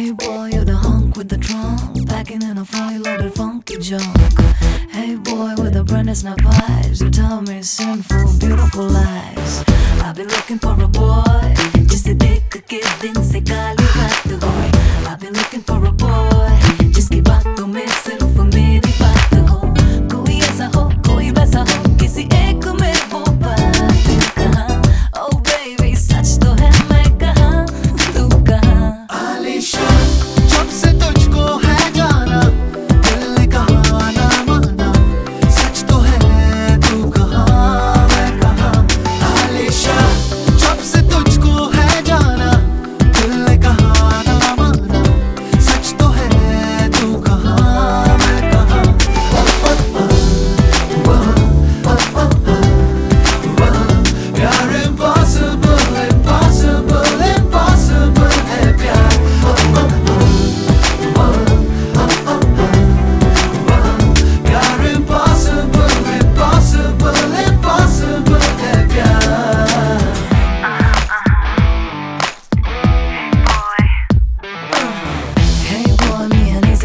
Hey boy, you're the hunk with the trunk, packing in a fully loaded funky junk. Hey boy, with the brand new snap eyes, you tell me sinful, beautiful lies. I've been looking for a boy, just a dick, a kid, in Segal.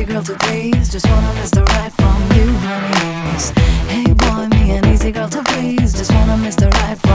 girl to please. Just wanna miss the ride from you, honey. Hey boy, me an easy girl to please. Just wanna miss the ride from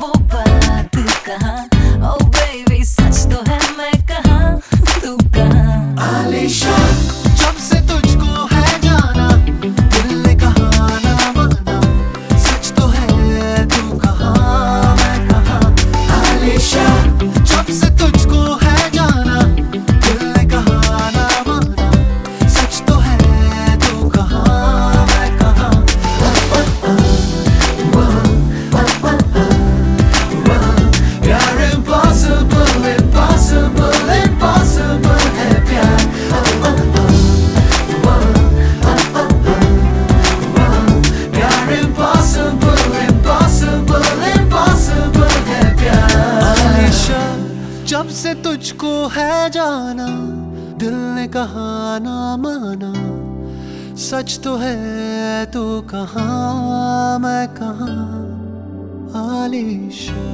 over. जब से तुझको है जाना, दिल ने कहा ना माना, सच तो है तो कहा मैं कहा, आलिशा।